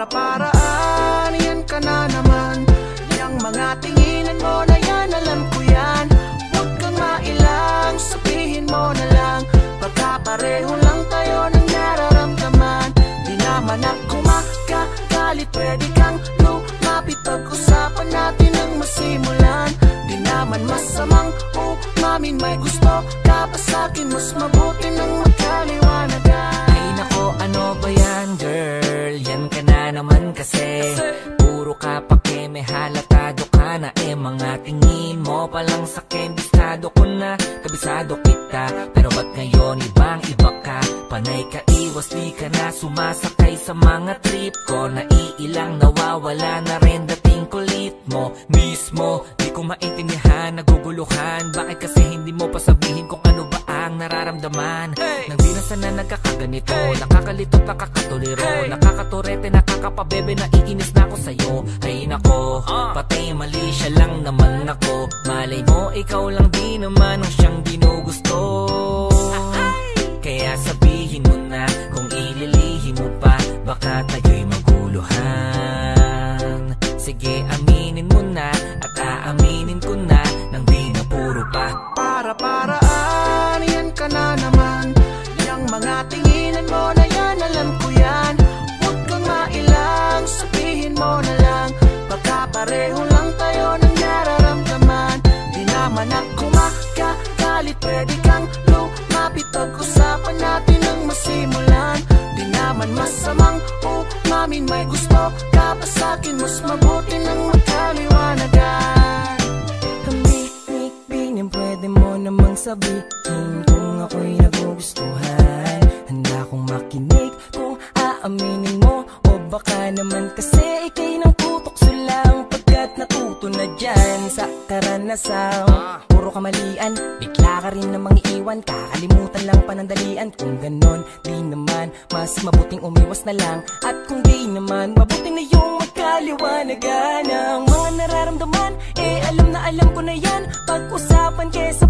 Para-paraan, yan ka na naman. Yang mga tinginan mo na yan, alam ko yan. Huwag kang mailang, sabihin mo na lang. Baka pareho lang tayo ng nararamdaman. Di naman ako makakalit, pwede kang lumapit. Pag-usapan natin ang masimulan. Di naman masamang umamin May gusto ka pa sa'kin Mas mabuti nang na, kabisado kita. Pero ba't ngayon ibang iba ka? Panay ka iwas, di ka na sumasakay sa mga trip ko. Naiilang nawawala na rin dating kulit mo. Mismo, di ko maintindihan, naguguluhan. Bakit kasi hindi mo pa sabihin kung ano ba ang nararamdaman? Nang di na sana nagkakaganito Nakakalito, nakakatuliro. Nakakaturete, nakakapabebe Naiinis na ako sa'yo. Ay nako, pati mali siya lang naman ako. Malay mo, ikaw lang di naman Baka tayo'y sabihin Kung ako'y nagugustuhan. Handa kong makinig kung aaminin mo O baka naman kasi ikay nang tutok lang Pagkat natuto na dyan. Sa karanasan Puro kamalian, bigla ka rin namang iiwan Kakalimutan lang panandalian. Kung ganon, di naman Mas mabuting umiwas na lang. At kung di naman, mabuting na yung magkaliwanagan. Ang mga nararamdaman, eh alam na alam ko na yan. Pag-usapan kesa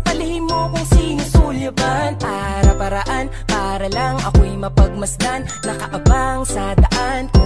sinusulyaban Para paraan, para lang ako'y mapagmasdan. Nakaabang sa daan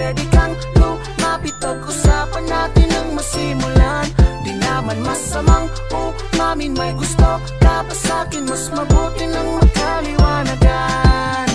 pwede kang lumapit. Pag-usapan natin ang masimulan. Di naman masamang umamin May gusto. Ka pa sa'kin, mas mabuti nang magkaliwanagan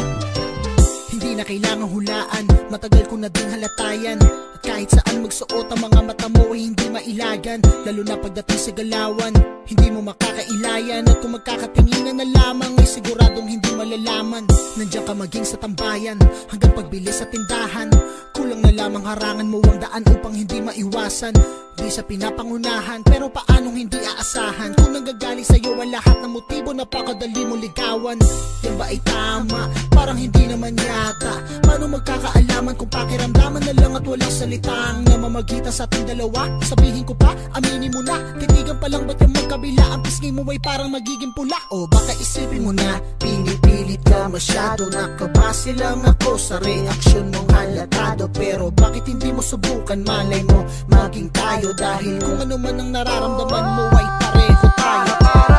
Hindi na kailangang hulaan. Matagal ko na ding halatayan. At kahit saan magsuot ang mga mata mo ay hindi mailagan. Lalo na pagdating sa galawan Hindi mo makakailayan. At kung magkakatinginan na lamang Ay siguradong hindi malalaman. Nandiyan ka maging sa tambayan Hanggang pagbili sa tindahan. Kulang na lamang harangan mo ang daan Upang hindi maiwasan. Di sa pinapangunahan Pero paanong hindi aasahan? Kung nanggagaling sa'yo ang lahat ng motibo Napakadali mo ligawan. Yan ba ay tama? Parang hindi naman yata. Paano magkakaalaman kung pakiramdaman na At walang salitang namamagitan sa ating dalawa Sabihin ko pa, aminin mo na. Titigan pa lang ba't yung magkabila? Ang pisngi mo ay parang magiging pula. O baka isipin mo na Pinipilit ka masyado. Nakabase lang ako sa reaksyon mong halatado Pero bakit hindi mo subukan? Malay mo maging tayo. Dahil kung ano man ang nararamdaman mo ay pareho tayo. Para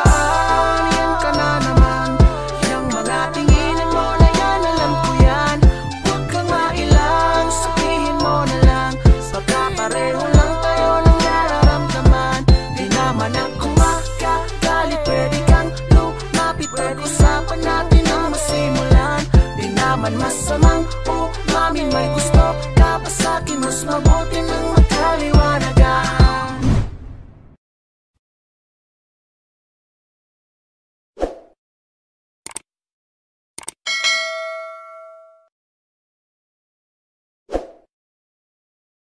lang Oh, mami, may gusto ka pa sa'kin Mas mabuti nang magkaliwanagan.